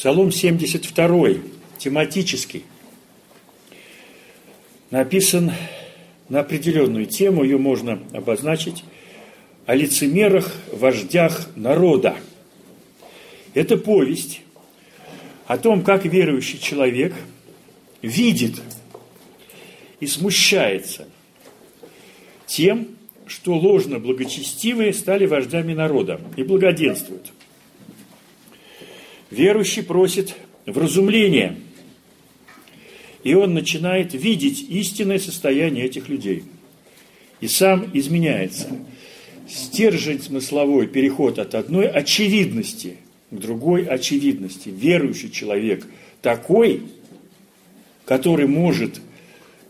Псалом 72, тематический, написан на определенную тему, ее можно обозначить, о лицемерах, вождях народа. Это повесть о том, как верующий человек видит и смущается тем, что ложно благочестивые стали вождями народа и благоденствуют. Верующий просит вразумления, и он начинает видеть истинное состояние этих людей. И сам изменяется. Стержень смысловой переход от одной очевидности к другой очевидности. Верующий человек такой, который может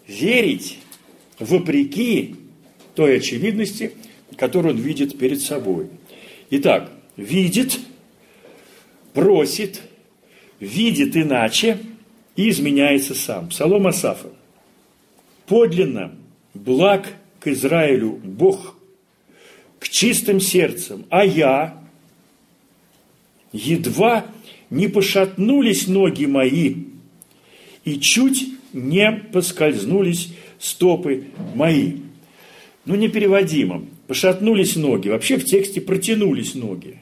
верить вопреки той очевидности, которую он видит перед собой. Итак, видит, просит, видит иначе и изменяется сам. Псалом Асафа. Подлинно благ к Израилю Бог к чистым сердцем, а я едва не пошатнулись ноги мои, и чуть не поскользнулись стопы мои. Ну, непереводимо. Пошатнулись ноги. Вообще в тексте протянулись ноги.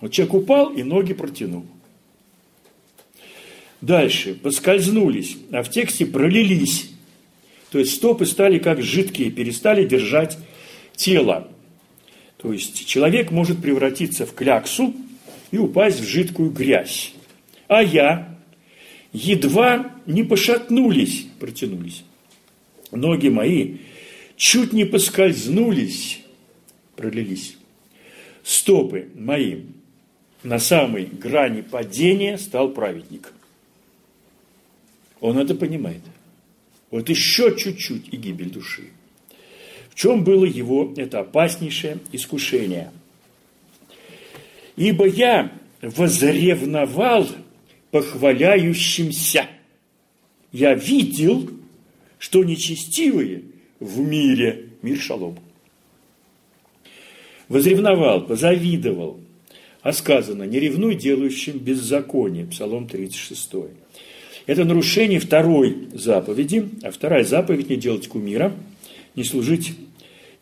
Вот человек упал и ноги протянул. Дальше. Поскользнулись, а в тексте пролились. То есть стопы стали как жидкие, перестали держать тело. То есть человек может превратиться в кляксу и упасть в жидкую грязь. А я едва не пошатнулись, протянулись. Ноги мои чуть не поскользнулись, пролились. Стопы мои на самой грани падения стал праведник. Он это понимает. Вот еще чуть-чуть и гибель души. В чем было его это опаснейшее искушение? Ибо я возревновал похваляющимся. Я видел, что нечестивые в мире, мир шалом. Возревновал, позавидовал, а сказано, не ревнуй делающим беззаконие, Псалом 36. Это нарушение второй заповеди, а вторая заповедь не делать кумира, не служить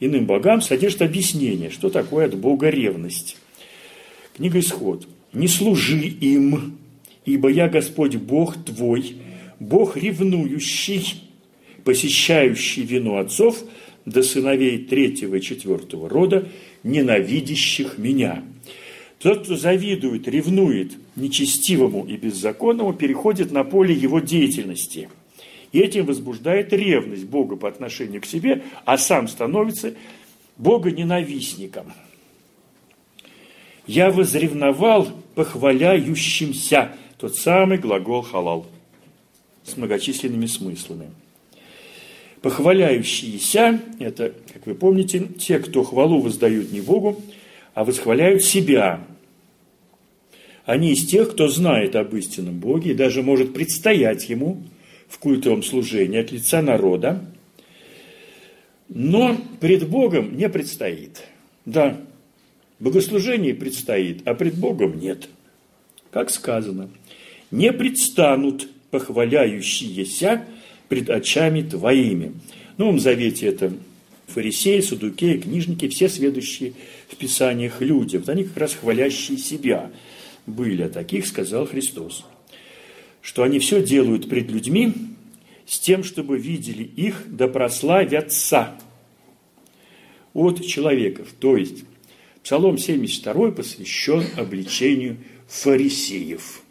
иным богам, содержит объяснение, что такое от Бога ревность. Книга Исход. «Не служи им, ибо я Господь Бог твой, Бог ревнующий, посещающий вину отцов до сыновей третьего и четвертого рода, ненавидящих меня». Тот, кто завидует, ревнует нечестивому и беззаконному, переходит на поле его деятельности. И этим возбуждает ревность Бога по отношению к себе, а сам становится Бога ненавистником. Я возревновал похваляющимся. Тот самый глагол халал с многочисленными смыслами. Похваляющиеся – это, как вы помните, те, кто хвалу воздают не Богу, а восхваляют себя, они из тех, кто знает об истинном Боге и даже может предстоять Ему в культовом служении от лица народа, но пред Богом не предстоит. Да, богослужение предстоит, а пред Богом нет. Как сказано, не предстанут похваляющиеся пред очами твоими. В Новом Завете это фарисеи, судукеи, книжники, все следующие в Писаниях люди. Вот они как раз хвалящие себя – были, а таких сказал Христос, что они все делают пред людьми с тем, чтобы видели их да прославятся от человеков. То есть Псалом 72 посвящен обличению фарисеев,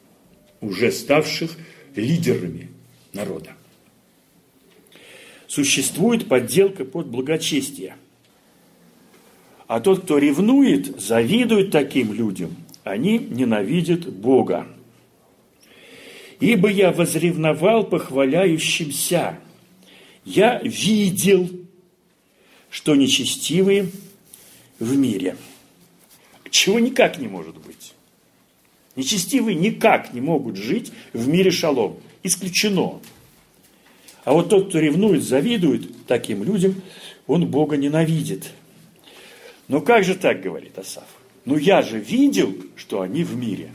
уже ставших лидерами народа. Существует подделка под благочестие. А тот, кто ревнует, завидует таким людям, они ненавидят Бога. Ибо я возревновал похваляющимся. Я видел, что нечестивые в мире. Чего никак не может быть. Нечестивые никак не могут жить в мире шалом. Исключено. А вот тот, кто ревнует, завидует таким людям, он Бога ненавидит. Но как же так, говорит Асаф? Но я же видел, что они в мире.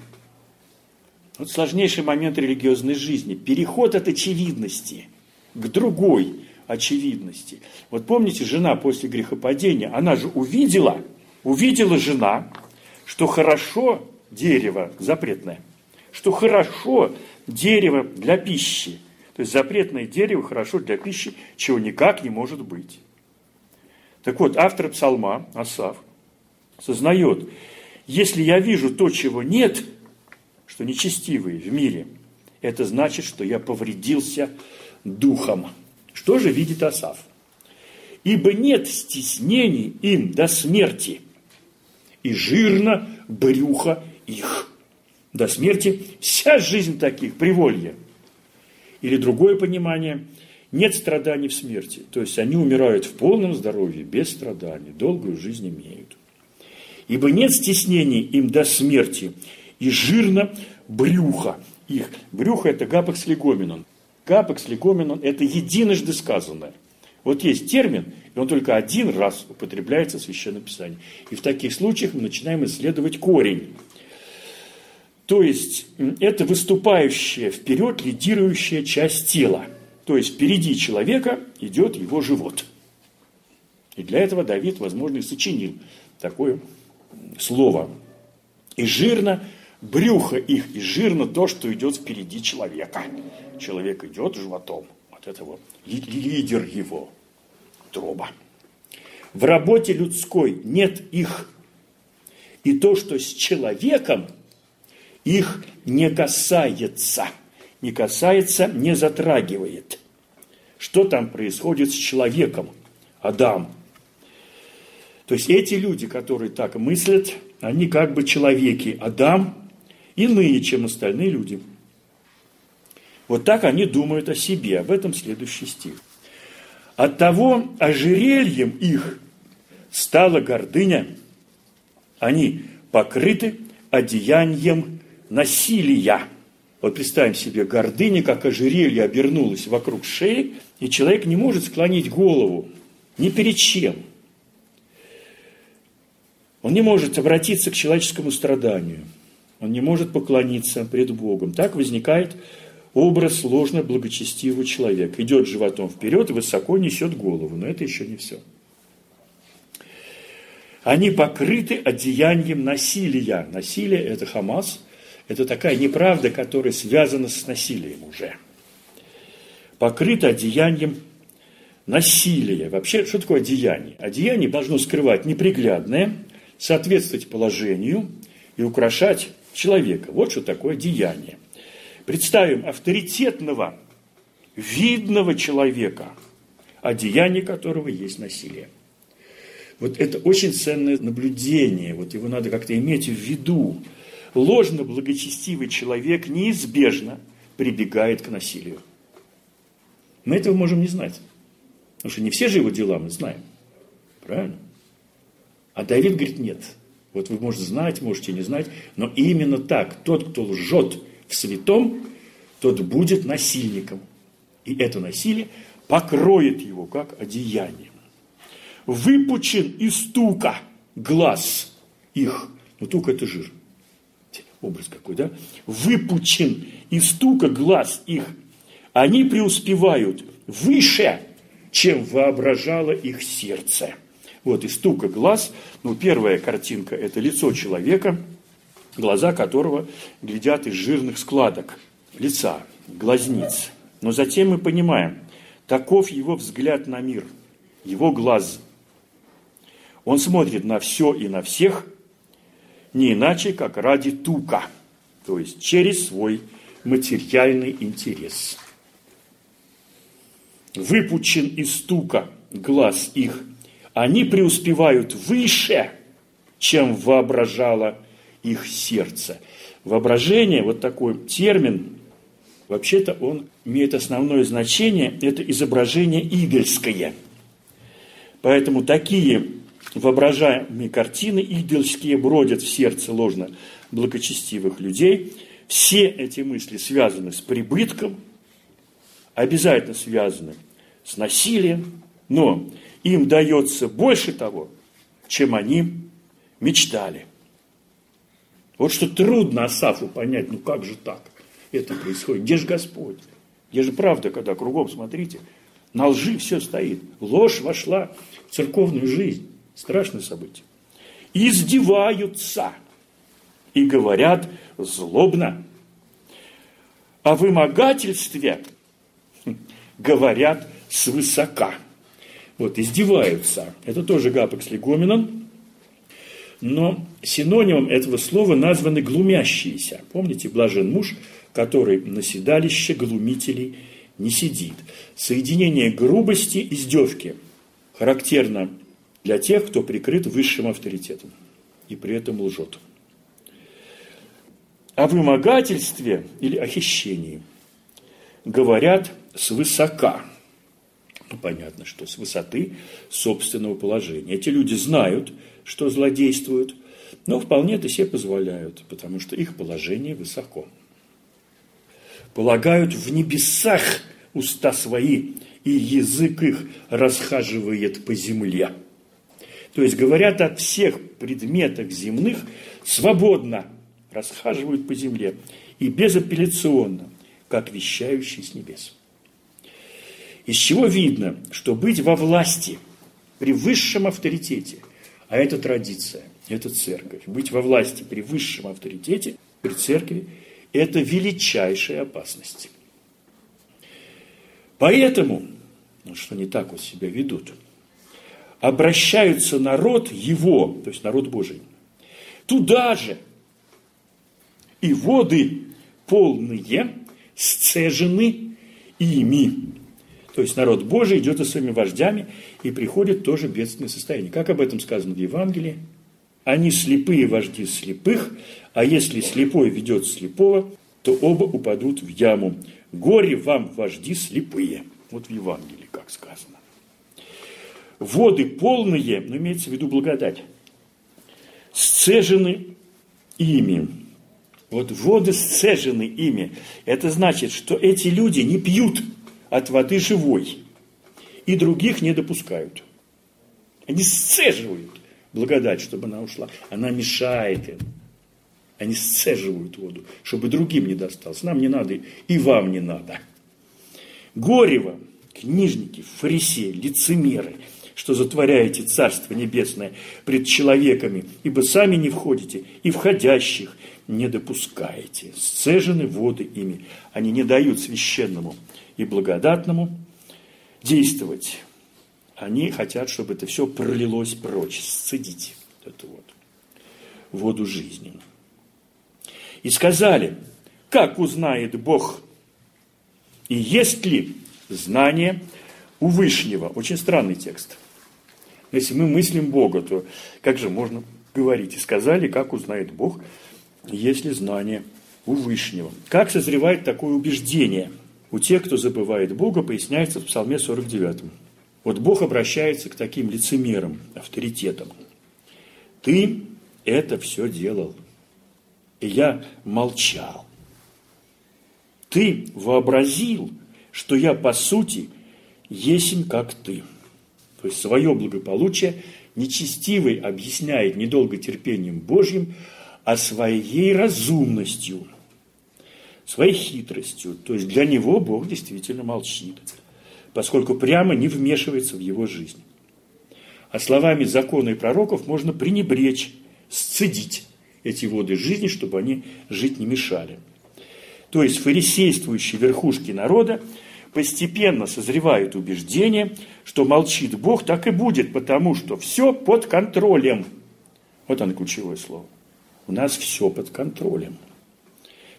Вот сложнейший момент религиозной жизни. Переход от очевидности к другой очевидности. Вот помните, жена после грехопадения, она же увидела, увидела жена, что хорошо дерево запретное, что хорошо дерево для пищи. То есть запретное дерево хорошо для пищи, чего никак не может быть. Так вот, автор псалма, Асав, сознает, если я вижу то, чего нет, что нечестивые в мире, это значит, что я повредился духом. Что же видит Асав? Ибо нет стеснений им до смерти, и жирно брюха их. До смерти вся жизнь таких, приволье. Или другое понимание, нет страданий в смерти. То есть они умирают в полном здоровье, без страданий, долгую жизнь имеют. Ибо нет стеснений им до смерти, и жирно брюха их. Брюхо – это гапекс легоменон. Гапекс легоменон – это единожды сказанное. Вот есть термин, и он только один раз употребляется в Священном Писании. И в таких случаях мы начинаем исследовать корень. То есть это выступающая вперед лидирующая часть тела. То есть впереди человека идет его живот. И для этого Давид, возможно, и сочинил такое слово. И жирно брюхо их, и жирно то, что идет впереди человека. Человек идет животом. Вот это вот лидер его, троба. В работе людской нет их. И то, что с человеком, их не касается. Не касается, не затрагивает. Что там происходит с человеком, Адам? То есть эти люди, которые так мыслят, они как бы человеки. Адам иные, чем остальные люди. Вот так они думают о себе. Об этом следующий стих. От того ожерельем их стала гордыня. Они покрыты одеянием насилия. Вот представим себе, гордыня, как ожерелье обернулась вокруг шеи, и человек не может склонить голову ни перед чем. Он не может обратиться к человеческому страданию – он не может поклониться пред Богом. Так возникает образ сложно благочестивого человека. Идет животом вперед высоко несет голову. Но это еще не все. Они покрыты одеянием насилия. Насилие – это Хамас. Это такая неправда, которая связана с насилием уже. Покрыты одеянием насилия. Вообще, что такое одеяние? Одеяние должно скрывать неприглядное, соответствовать положению и украшать человека. Вот что такое деяние. Представим авторитетного, видного человека, одеяние которого есть насилие. Вот это очень ценное наблюдение, вот его надо как-то иметь в виду. Ложно благочестивый человек неизбежно прибегает к насилию. Мы этого можем не знать. Потому что не все же его дела мы знаем. Правильно? А Давид говорит, нет – вот вы можете знать, можете не знать, но именно так. Тот, кто лжет в святом, тот будет насильником. И это насилие покроет его, как одеяние. Выпучен из тука глаз их. Ну, тук – это жир. Образ какой, да? Выпучен из тука глаз их. Они преуспевают выше, чем воображало их сердце. Вот, и стука глаз. Ну, первая картинка – это лицо человека, глаза которого глядят из жирных складок лица, глазниц. Но затем мы понимаем, таков его взгляд на мир, его глаз. Он смотрит на все и на всех, не иначе, как ради тука, то есть через свой материальный интерес. Выпучен из тука глаз их – они преуспевают выше, чем воображало их сердце. Воображение, вот такой термин, вообще-то он имеет основное значение, это изображение идольское. Поэтому такие воображаемые картины идольские бродят в сердце ложно благочестивых людей. Все эти мысли связаны с прибытком, обязательно связаны с насилием, но им дается больше того, чем они мечтали. Вот что трудно Асафу понять, ну как же так это происходит? Где же Господь? Где же правда, когда кругом, смотрите, на лжи все стоит. Ложь вошла в церковную жизнь. Страшное событие. Издеваются и говорят злобно. О вымогательстве говорят свысока. Вот, издеваются. Это тоже гапекс легоминон. Но синонимом этого слова названы глумящиеся. Помните, блажен муж, который на седалище глумителей не сидит. Соединение грубости и издевки характерно для тех, кто прикрыт высшим авторитетом и при этом лжет. О вымогательстве или о хищении говорят свысока. Понятно, что с высоты собственного положения. Эти люди знают, что злодействуют, но вполне это себе позволяют, потому что их положение высоко. Полагают в небесах уста свои, и язык их расхаживает по земле. То есть говорят о всех предметах земных свободно, расхаживают по земле и безапелляционно, как вещающий с небес. Из чего видно, что быть во власти при высшем авторитете, а это традиция, это церковь, быть во власти при высшем авторитете, при церкви, это величайшая опасность. Поэтому, ну, что не так вот себя ведут, обращаются народ его, то есть народ Божий, туда же, и воды полные сцежены ими. То есть народ Божий идет за своими вождями и приходит тоже в бедственное состояние. Как об этом сказано в Евангелии? Они слепые вожди слепых, а если слепой ведет слепого, то оба упадут в яму. Горе вам, вожди слепые. Вот в Евангелии, как сказано. Воды полные, но имеется в виду благодать, сцежены ими. Вот воды сцежены ими. Это значит, что эти люди не пьют от воды живой и других не допускают. Они сцеживают благодать, чтобы она ушла. Она мешает им. Они сцеживают воду, чтобы другим не досталось. Нам не надо, и вам не надо. Горе вам, книжники, фарисеи, лицемеры, что затворяете Царство Небесное пред человеками, ибо сами не входите, и входящих не допускаете. Сцежены воды ими. Они не дают священному и благодатному действовать. Они хотят, чтобы это все пролилось прочь, сцедить эту вот воду жизни. И сказали, как узнает Бог, и есть ли знание у Вышнего. Очень странный текст. Если мы мыслим Бога, то как же можно говорить? И сказали, как узнает Бог, есть ли знание у Вышнего. Как созревает такое убеждение? У тех, кто забывает Бога, поясняется в Псалме 49. Вот Бог обращается к таким лицемерам, авторитетам. Ты это все делал и я молчал. Ты вообразил, что я по сути есень, как ты. То есть свое благополучие нечестивый объясняет недолго терпением Божьим, а своей разумностью, своей хитростью. То есть для него Бог действительно молчит, поскольку прямо не вмешивается в его жизнь. А словами закона и пророков можно пренебречь, сцедить эти воды жизни, чтобы они жить не мешали. То есть фарисействующие верхушки народа постепенно созревают убеждение, что молчит Бог, так и будет, потому что все под контролем. Вот оно ключевое слово. У нас все под контролем.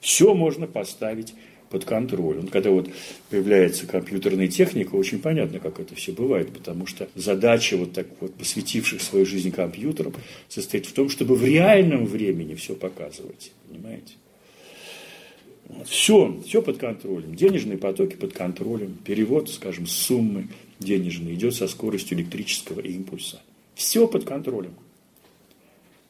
Все можно поставить под контролем. Когда вот появляется компьютерная техника, очень понятно, как это все бывает, потому что задача вот так вот посвятивших свою жизнь компьютерам состоит в том, чтобы в реальном времени все показывать, понимаете? Все, все под контролем. Денежные потоки под контролем. Перевод, скажем, суммы денежные идет со скоростью электрического импульса. Все под контролем.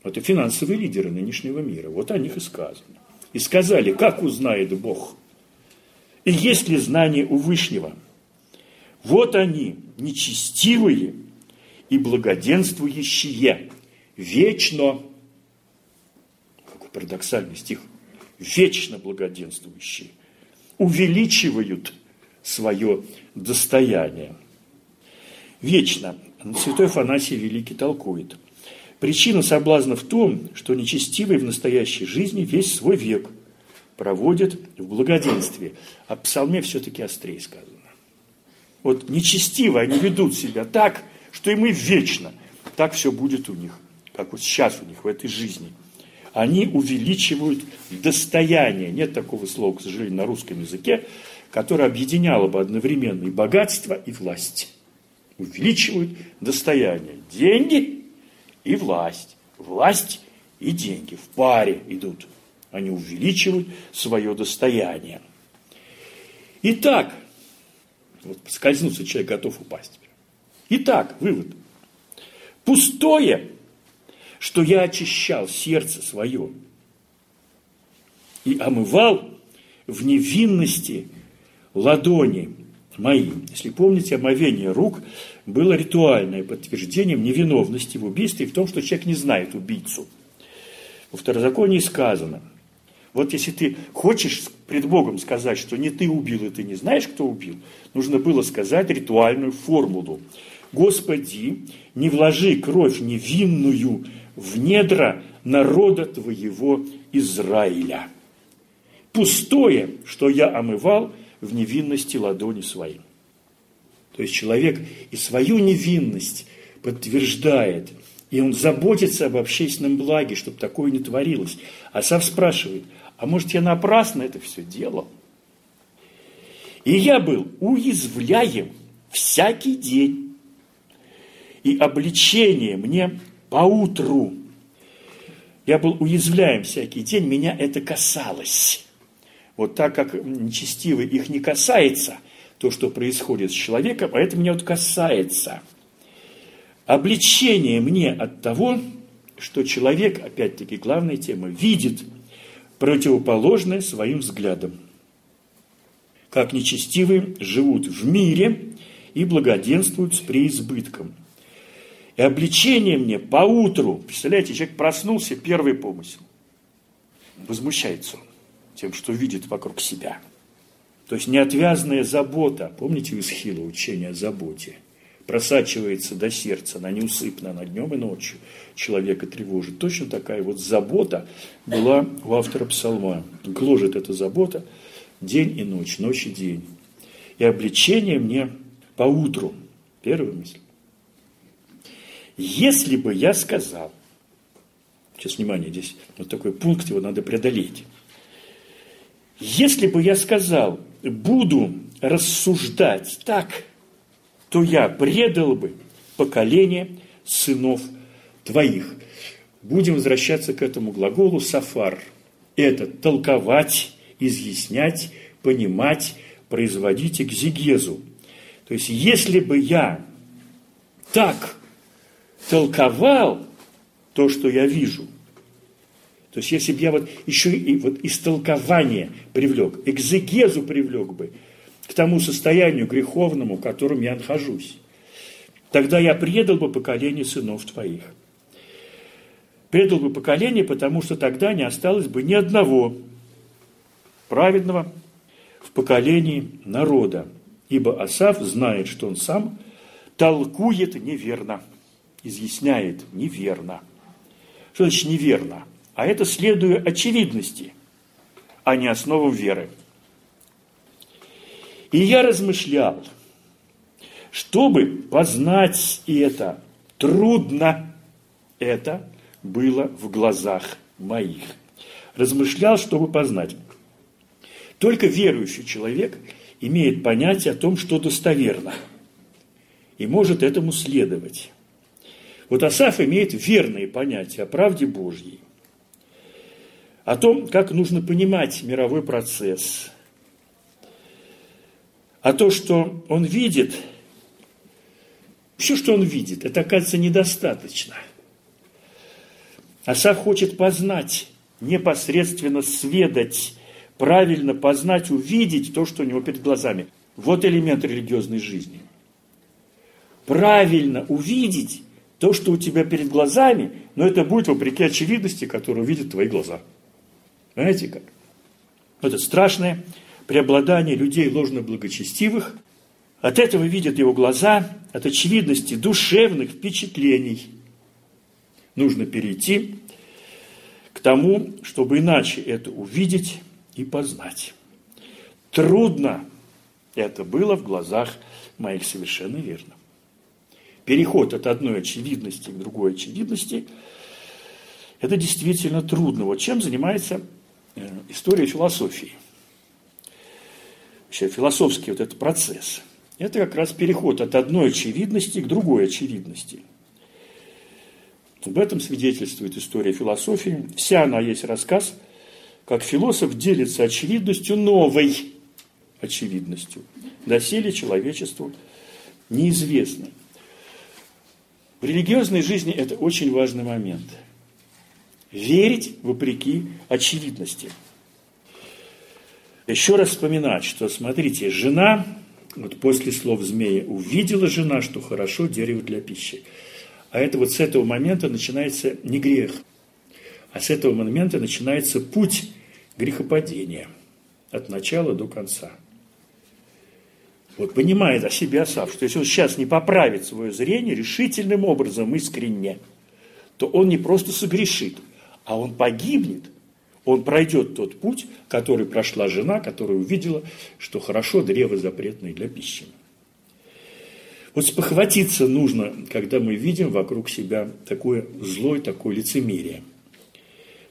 Это финансовые лидеры нынешнего мира. Вот о них и сказано. И сказали, как узнает Бог – и есть ли знание у Вышнего? Вот они, нечестивые и благоденствующие, вечно. Какой парадоксальный стих, вечно благоденствующие, увеличивают свое достояние. Вечно. Святой Афанасий Великий толкует. Причина соблазна в том, что нечестивый в настоящей жизни весь свой век проводит в благоденствии. А в псалме все-таки острее сказано. Вот нечестиво они ведут себя так, что и мы вечно. Так все будет у них, как вот сейчас у них в этой жизни. Они увеличивают достояние. Нет такого слова, к сожалению, на русском языке, которое объединяло бы одновременно и богатство, и власть. Увеличивают достояние. Деньги и власть. Власть и деньги в паре идут. Они увеличивают свое достояние. Итак, вот скользнуться человек готов упасть. Итак, вывод. Пустое, что я очищал сердце свое и омывал в невинности ладони мои. Если помните, омовение рук было ритуальное подтверждением невиновности в убийстве и в том, что человек не знает убийцу. Во второзаконии сказано, вот если ты хочешь пред Богом сказать, что не ты убил, и ты не знаешь, кто убил, нужно было сказать ритуальную формулу. Господи, не вложи кровь невинную в недра народа твоего Израиля. Пустое, что я омывал в невинности ладони своим. То есть человек и свою невинность подтверждает, и он заботится об общественном благе, чтобы такое не творилось. А сам спрашивает, а может я напрасно это все делал? И я был уязвляем всякий день. И обличение мне поутру. Я был уязвляем всякий день, меня это касалось. Вот так как нечестивый их не касается, то, что происходит с человеком, а это меня вот касается. Обличение мне от того, что человек, опять-таки главная тема, видит противоположное своим взглядам. Как нечестивые живут в мире и благоденствуют с преизбытком. И обличение мне поутру, представляете, человек проснулся, первый помысел. Возмущается он тем, что видит вокруг себя. То есть неотвязная забота, помните у Исхила учение о заботе, просачивается до сердца, она неусыпна, на днем и ночью человека тревожит. Точно такая вот забота была у автора псалма. Гложет эта забота день и ночь, ночь и день. И обличение мне по утру. Первая мысль. Если бы я сказал, сейчас внимание, здесь вот такой пункт, его надо преодолеть. Если бы я сказал, буду рассуждать так, то я предал бы поколение сынов твоих. Будем возвращаться к этому глаголу «сафар». Это толковать, изъяснять, понимать, производить экзегезу. То есть, если бы я так толковал то, что я вижу – то есть, если бы я вот еще и вот истолкование привлек, экзегезу привлек бы к тому состоянию греховному, в котором я нахожусь, тогда я предал бы поколение сынов твоих. Предал бы поколение, потому что тогда не осталось бы ни одного праведного в поколении народа. Ибо Асав знает, что он сам толкует неверно, изъясняет неверно. Что значит неверно? А это следуя очевидности, а не основам веры. И я размышлял, чтобы познать это, трудно это было в глазах моих. Размышлял, чтобы познать. Только верующий человек имеет понятие о том, что достоверно, и может этому следовать. Вот Асаф имеет верные понятия о правде Божьей о том, как нужно понимать мировой процесс, а то, что он видит, все, что он видит, это, оказывается, недостаточно. Асав хочет познать, непосредственно сведать, правильно познать, увидеть то, что у него перед глазами. Вот элемент религиозной жизни. Правильно увидеть то, что у тебя перед глазами, но это будет вопреки очевидности, которую видят твои глаза – Понимаете как? Это страшное преобладание людей ложно-благочестивых. От этого видят его глаза, от очевидности душевных впечатлений. Нужно перейти к тому, чтобы иначе это увидеть и познать. Трудно это было в глазах моих совершенно верно. Переход от одной очевидности к другой очевидности – это действительно трудно. Вот чем занимается э, история философии? Вообще философский вот этот процесс. Это как раз переход от одной очевидности к другой очевидности. Об этом свидетельствует история философии. Вся она есть рассказ, как философ делится очевидностью новой очевидностью. Доселе человечеству неизвестно. В религиозной жизни это очень важный момент. Верить вопреки очевидности. Еще раз вспоминать, что, смотрите, жена, вот после слов змея, увидела жена, что хорошо дерево для пищи. А это вот с этого момента начинается не грех, а с этого момента начинается путь грехопадения от начала до конца. Вот понимает о себе Асав, что если он сейчас не поправит свое зрение решительным образом, искренне, то он не просто согрешит, а он погибнет. Он пройдет тот путь, который прошла жена, которая увидела, что хорошо древо запретное для пищи. Вот спохватиться нужно, когда мы видим вокруг себя такое злое, такое лицемерие.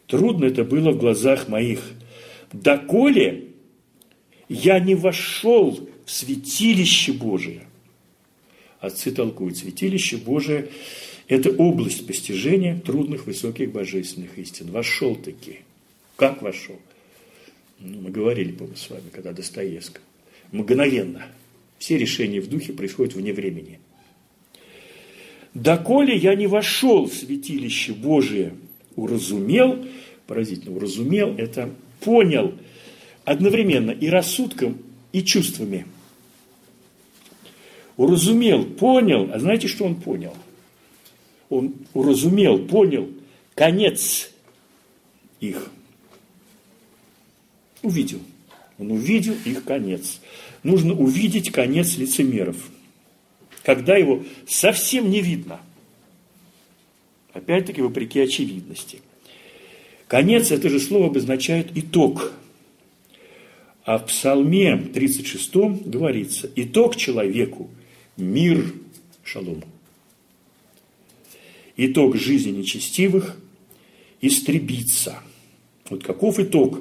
Трудно это было в глазах моих. Доколе я не вошел в святилище Божие. Отцы толкуют, святилище Божие – это область постижения трудных, высоких божественных истин. Вошел таки. Как вошел? Ну, мы говорили, по с вами, когда Достоевского. Мгновенно. Все решения в духе происходят вне времени. «Доколе я не вошел в святилище Божие, уразумел, поразительно, уразумел, это понял одновременно и рассудком, и чувствами – уразумел, понял. А знаете, что он понял? Он уразумел, понял конец их. Увидел. Он увидел их конец. Нужно увидеть конец лицемеров. Когда его совсем не видно. Опять-таки, вопреки очевидности. Конец, это же слово обозначает итог. А в Псалме 36 говорится, итог человеку мир, шалом. Итог жизни нечестивых – истребиться. Вот каков итог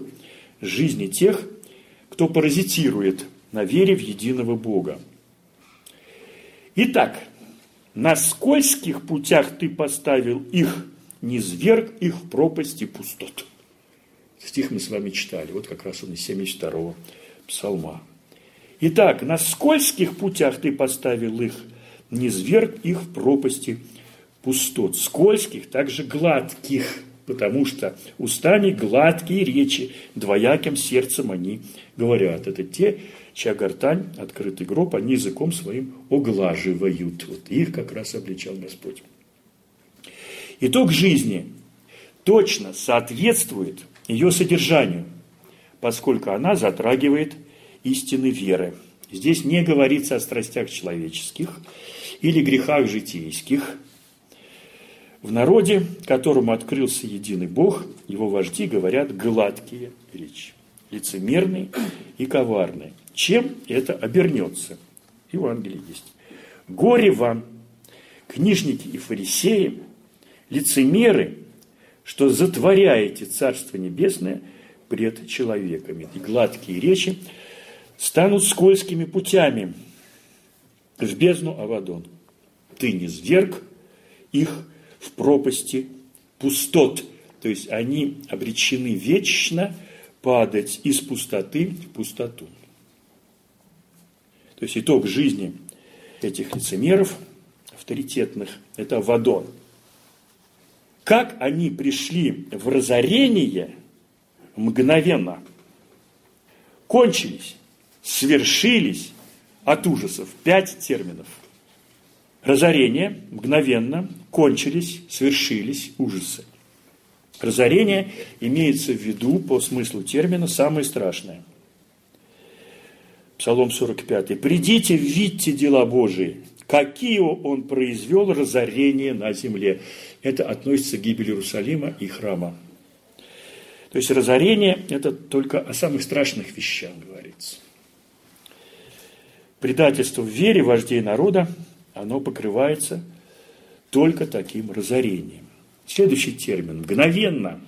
жизни тех, кто паразитирует на вере в единого Бога. Итак, на скользких путях ты поставил их, не зверг их в пропасти пустот. Стих мы с вами читали, вот как раз он из 72-го псалма. Итак, на скользких путях ты поставил их, не зверг их в пропасти пустот. Скользких, также гладких, потому что устами гладкие речи, двояким сердцем они говорят. Это те, чья гортань, открытый гроб, они языком своим оглаживают. Вот их как раз обличал Господь. Итог жизни точно соответствует ее содержанию, поскольку она затрагивает истины веры. Здесь не говорится о страстях человеческих или грехах житейских. В народе, которому открылся единый Бог, его вожди говорят гладкие речи, лицемерные и коварные. Чем это обернется? Евангелие есть. Горе вам, книжники и фарисеи, лицемеры, что затворяете Царство Небесное пред человеками. И гладкие речи станут скользкими путями в бездну Авадон. Ты не сверг их в пропасти пустот. То есть они обречены вечно падать из пустоты в пустоту. То есть итог жизни этих лицемеров авторитетных – это Авадон. Как они пришли в разорение мгновенно, кончились свершились от ужасов. Пять терминов. Разорение, мгновенно, кончились, свершились ужасы. Разорение имеется в виду по смыслу термина самое страшное. Псалом 45. «Придите, видите дела Божии, какие он произвел разорение на земле». Это относится к гибели Иерусалима и храма. То есть разорение – это только о самых страшных вещах говорится. Предательство в вере вождей народа, оно покрывается только таким разорением. Следующий термин – мгновенно.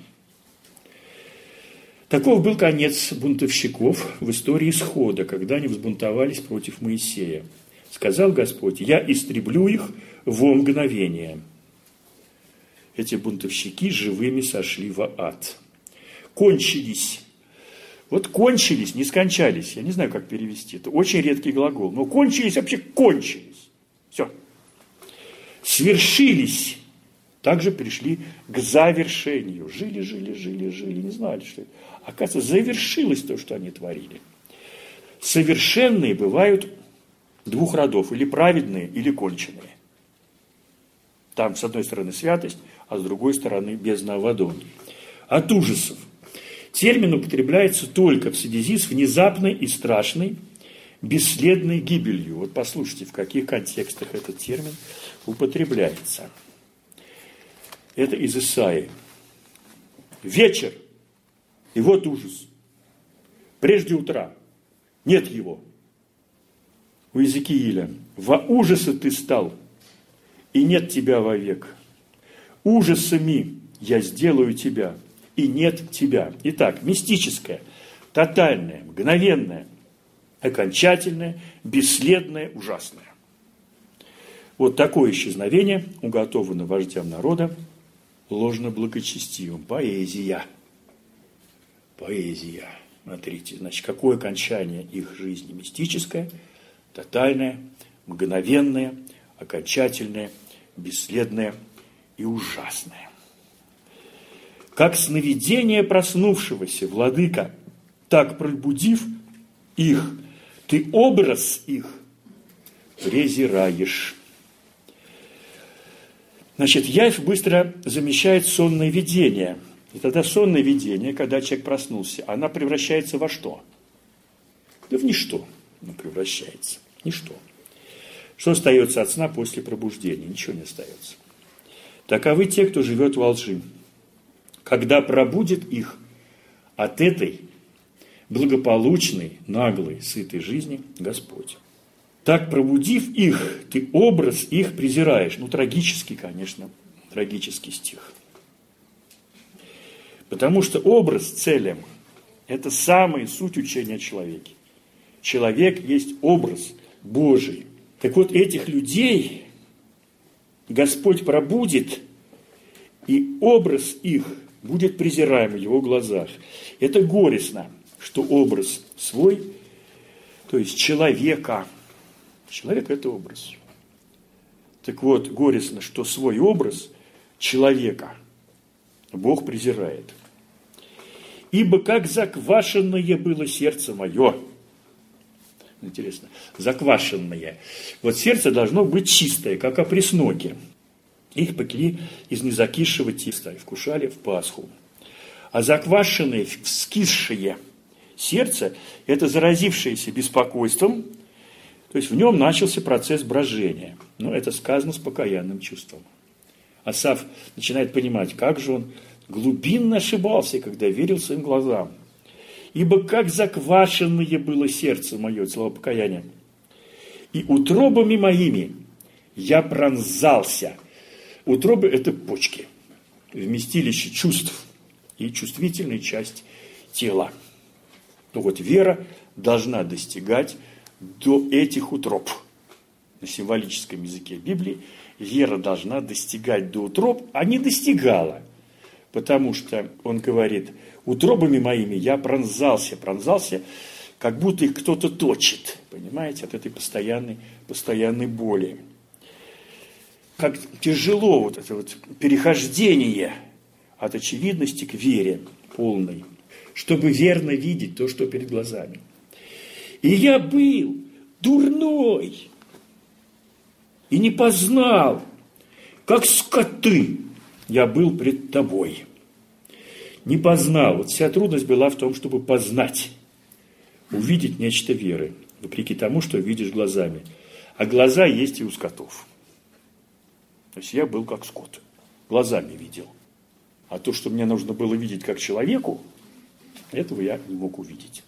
Таков был конец бунтовщиков в истории исхода, когда они взбунтовались против Моисея. Сказал Господь, я истреблю их во мгновение. Эти бунтовщики живыми сошли в ад. Кончились. Вот кончились, не скончались. Я не знаю, как перевести. Это очень редкий глагол. Но кончились, вообще кончились. Свершились также пришли к завершению. Жили, жили, жили, жили, не знали, что это. Оказывается, завершилось то, что они творили. Совершенные бывают двух родов, или праведные, или конченые. Там, с одной стороны, святость, а с другой стороны, бездна Авадонии. От ужасов. Термин употребляется только в связи с внезапной и страшной, бесследной гибелью. Вот послушайте, в каких контекстах этот термин употребляется. Это из Исаи. Вечер. И вот ужас. Прежде утра. Нет его. У Иезекииля. Во ужасы ты стал, и нет тебя вовек. Ужасами я сделаю тебя, и нет тебя. Итак, мистическое, тотальное, мгновенное, окончательное, бесследное, ужасное. Вот такое исчезновение уготовано вождям народа ложно-благочестивым. Поэзия. Поэзия. Смотрите, значит, какое окончание их жизни? Мистическое, тотальное, мгновенное, окончательное, бесследное и ужасное. Как сновидение проснувшегося, владыка, так пробудив их, ты образ их презираешь. Значит, явь быстро замещает сонное видение. И тогда сонное видение, когда человек проснулся, она превращается во что? Да в ничто она превращается. Ничто. Что остается от сна после пробуждения? Ничего не остается. Таковы те, кто живет во лжи. Когда пробудет их от этой благополучной, наглой, сытой жизни Господь. Так, пробудив их, ты образ их презираешь. Ну, трагический, конечно, трагический стих. Потому что образ целям – это самая суть учения о человеке. Человек есть образ Божий. Так вот, этих людей Господь пробудит, и образ их будет презираем в его глазах. Это горестно, что образ свой, то есть человека – Человек – это образ. Так вот, горестно, что свой образ человека Бог презирает. «Ибо как заквашенное было сердце мое». Интересно, заквашенное. Вот сердце должно быть чистое, как опресноки. Их пекли из незакисшего теста и вкушали в Пасху. А заквашенное, вскисшее сердце – это заразившееся беспокойством – то есть в нем начался процесс брожения. Но это сказано с покаянным чувством. Асав начинает понимать, как же он глубинно ошибался, когда верил своим глазам. Ибо как заквашенное было сердце мое, слово покаяния. И утробами моими я пронзался. Утробы – это почки, вместилище чувств и чувствительная часть тела. То вот вера должна достигать до этих утроб. На символическом языке Библии вера должна достигать до утроб, а не достигала. Потому что он говорит, утробами моими я пронзался, пронзался, как будто их кто-то точит, понимаете, от этой постоянной, постоянной боли. Как тяжело вот это вот перехождение от очевидности к вере полной, чтобы верно видеть то, что перед глазами. И я был дурной и не познал, как скоты я был пред тобой. не познал. Вот вся трудность была в том, чтобы познать, увидеть нечто веры, вопреки тому, что видишь глазами. А глаза есть и у скотов. То есть я был как скот, глазами видел. А то, что мне нужно было видеть как человеку, этого я не мог увидеть.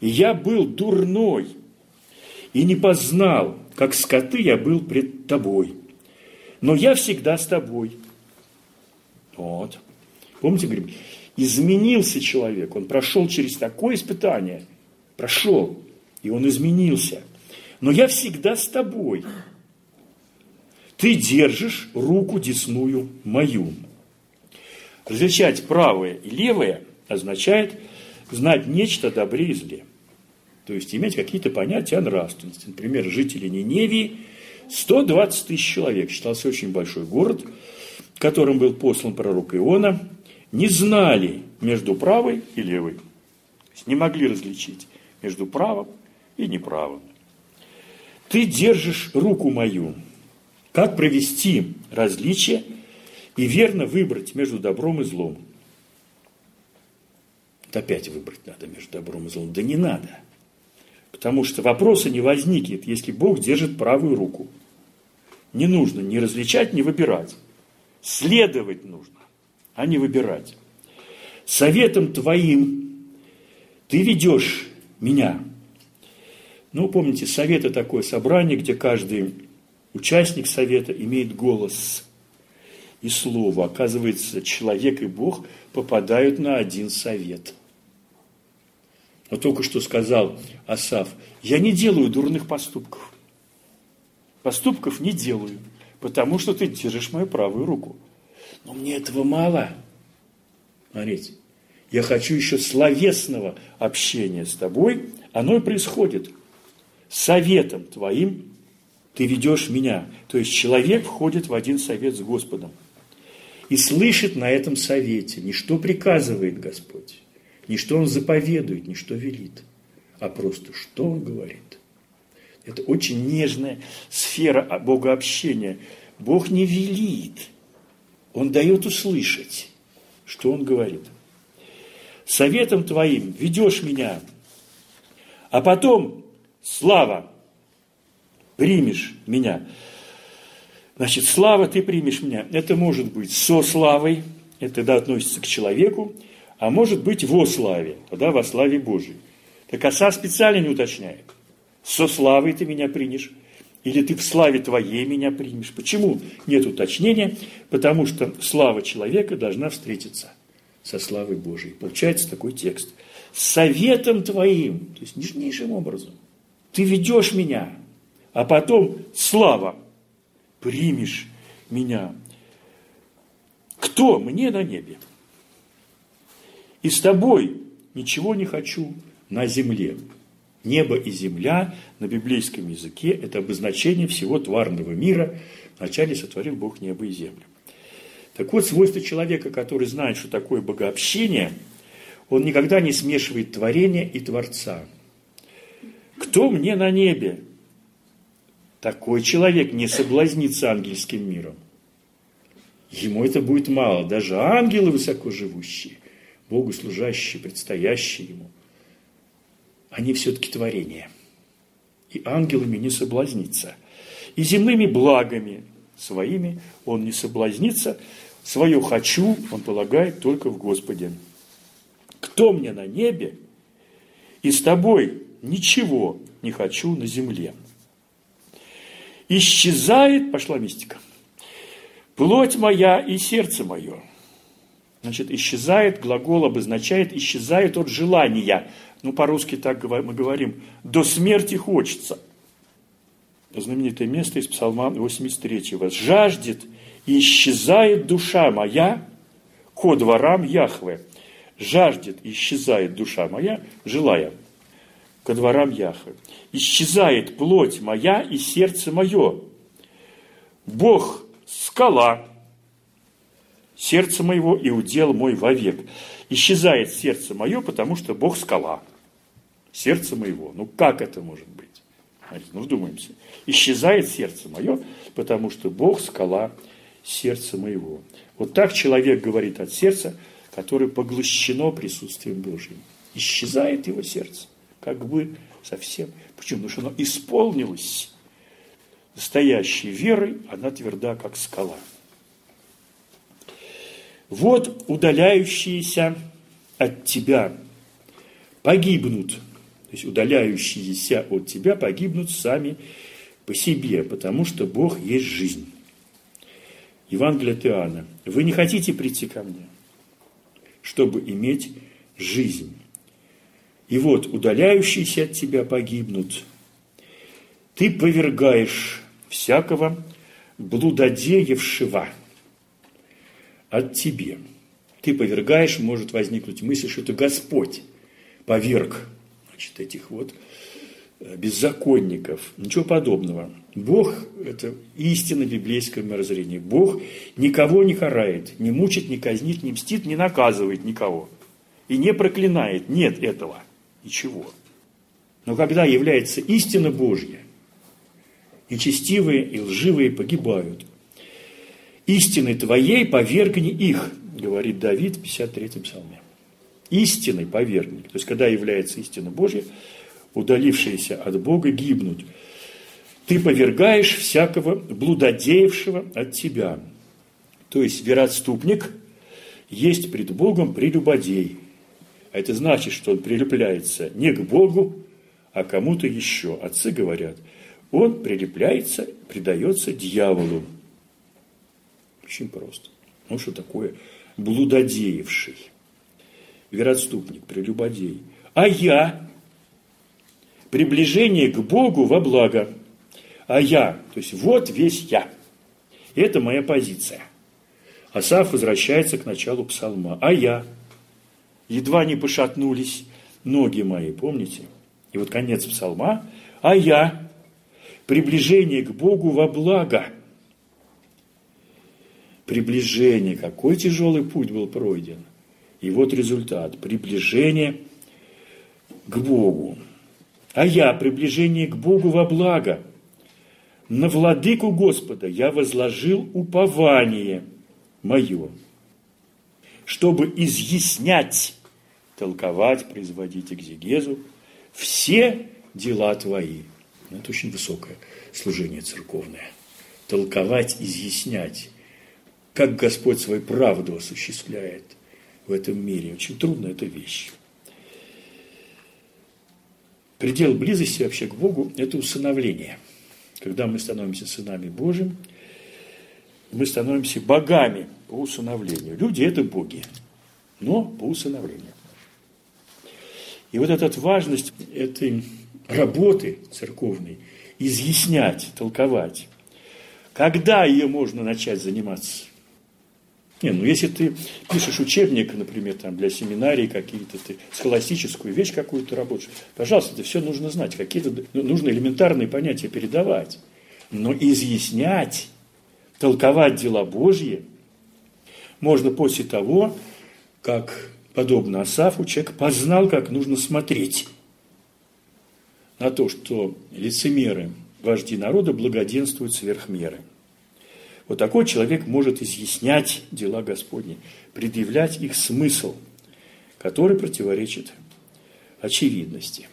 Я был дурной, и не познал, как скоты я был пред тобой. Но я всегда с тобой. Вот. Помните, говорим, изменился человек, он прошел через такое испытание, прошел, и он изменился. Но я всегда с тобой. Ты держишь руку десную мою. Различать правое и левое означает знать нечто добре и зле. То есть иметь какие-то понятия о нравственности. Например, жители Ниневии, 120 тысяч человек, считался очень большой город, которым был послан пророк Иона, не знали между правой и левой. То есть не могли различить между правым и неправым. Ты держишь руку мою. Как провести различие и верно выбрать между добром и злом? Опять выбрать надо между добром и злом. Да не надо. Потому что вопроса не возникнет, если Бог держит правую руку. Не нужно ни различать, ни выбирать. Следовать нужно, а не выбирать. Советом твоим ты ведешь меня. Ну, помните, совет – это такое собрание, где каждый участник совета имеет голос и слово. Оказывается, человек и Бог попадают на один совет – но только что сказал Асав, я не делаю дурных поступков. Поступков не делаю, потому что ты держишь мою правую руку. Но мне этого мало. Смотрите, я хочу еще словесного общения с тобой. Оно и происходит. Советом твоим ты ведешь меня. То есть человек входит в один совет с Господом. И слышит на этом совете, не что приказывает Господь, не что он заповедует, не что велит, а просто что он говорит. Это очень нежная сфера богообщения. Бог не велит, он дает услышать, что он говорит. Советом твоим ведешь меня, а потом, слава, примешь меня. Значит, слава ты примешь меня. Это может быть со славой, это тогда относится к человеку, а может быть во славе, тогда во славе Божией. Так оса специально не уточняет. Со славой ты меня примешь, или ты в славе твоей меня примешь. Почему нет уточнения? Потому что слава человека должна встретиться со славой Божией. Получается такой текст. Советом твоим, то есть нежнейшим образом, ты ведешь меня, а потом слава, примешь меня. Кто мне на небе? И с тобой ничего не хочу на земле. Небо и земля на библейском языке – это обозначение всего тварного мира. Вначале сотворил Бог небо и землю. Так вот, свойство человека, который знает, что такое богообщение, он никогда не смешивает творение и Творца. Кто мне на небе? Такой человек не соблазнится ангельским миром. Ему это будет мало. Даже ангелы высоко живущие Богу служащие, предстоящие Ему, они все-таки творения. И ангелами не соблазнится. И земными благами своими он не соблазнится. Свое «хочу» он полагает только в Господе. Кто мне на небе, и с тобой ничего не хочу на земле. Исчезает, пошла мистика, плоть моя и сердце мое – Значит, исчезает, глагол обозначает, исчезает от желания. Ну, по-русски так мы говорим, до смерти хочется. Знаменитое место из Псалма 83. «Жаждет и исчезает душа моя ко дворам Яхве». Жаждет исчезает душа моя, желая ко дворам Яхве. Исчезает плоть моя и сердце мое. Бог – скала, сердце моего и удел мой вовек. Исчезает сердце мое, потому что Бог скала. Сердце моего. Ну как это может быть? Ну вдумаемся. Исчезает сердце мое, потому что Бог скала сердца моего. Вот так человек говорит от сердца, которое поглощено присутствием Божьим. Исчезает его сердце, как бы совсем. Почему? Потому что оно исполнилось настоящей верой, она тверда, как скала. Вот удаляющиеся от тебя погибнут, то есть удаляющиеся от тебя погибнут сами по себе, потому что Бог есть жизнь. Евангелие от. Вы не хотите прийти ко мне, чтобы иметь жизнь. И вот удаляющиеся от тебя погибнут. Ты повергаешь всякого блудодеявшего от тебе. Ты повергаешь, может возникнуть мысль, что это Господь поверг значит, этих вот э, беззаконников. Ничего подобного. Бог – это истинно библейское мирозрение. Бог никого не карает, не мучит, не казнит, не мстит, не наказывает никого. И не проклинает. Нет этого. Ничего. Но когда является истина Божья, нечестивые и лживые погибают. Истиной твоей повергни их, говорит Давид в 53-м псалме. Истиной повергни. То есть, когда является истина Божья, удалившиеся от Бога гибнут. Ты повергаешь всякого блудодеявшего от тебя. То есть, вероотступник есть пред Богом прелюбодей. А это значит, что он прилепляется не к Богу, а кому-то еще. Отцы говорят – он прилепляется, предается дьяволу. Очень просто. Ну, что такое блудодеевший, вероотступник, прелюбодей. А я приближение к Богу во благо. А я, то есть вот весь я. Это моя позиция. Асав возвращается к началу псалма. А я, едва не пошатнулись ноги мои, помните? И вот конец псалма. А я, приближение к Богу во благо. Приближение, какой тяжелый путь был пройден. И вот результат. Приближение к Богу. А я приближение к Богу во благо. На владыку Господа я возложил упование мое, чтобы изъяснять, толковать, производить экзегезу все дела твои. Ну, это очень высокое служение церковное. Толковать, изъяснять, как Господь свою правду осуществляет в этом мире. Очень трудно эта вещь. Предел близости вообще к Богу – это усыновление. Когда мы становимся сынами Божьим, мы становимся богами по усыновлению. Люди – это боги, но по усыновлению. И вот эта важность этой работы церковной изъяснять, толковать. Когда ее можно начать заниматься? Не, ну если ты пишешь учебник, например, там, для семинарий какие-то, ты схоластическую вещь какую-то работаешь, пожалуйста, это все нужно знать, какие-то ну, нужно элементарные понятия передавать. Но изъяснять, толковать дела Божьи можно после того, как, подобно Асафу, человек познал, как нужно смотреть на то, что лицемеры, вожди народа, благоденствуют сверх меры. Вот такой человек может изъяснять дела Господни, предъявлять их смысл, который противоречит очевидности.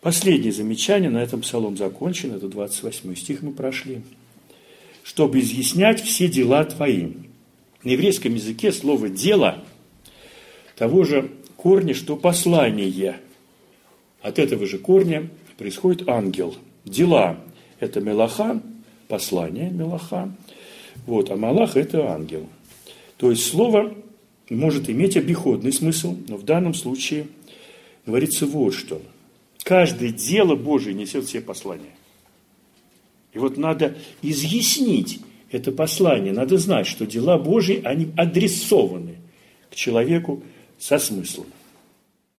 Последнее замечание, на этом псалом закончен, это 28 стих мы прошли. «Чтобы изъяснять все дела твои». На еврейском языке слово «дело» того же корня, что «послание», от этого же корня происходит ангел. Дела – это мелаха, послание мелаха, вот, а малах – это ангел. То есть слово может иметь обиходный смысл, но в данном случае говорится вот что. Каждое дело Божие несет все послания. И вот надо изъяснить это послание, надо знать, что дела Божьи, они адресованы к человеку со смыслом.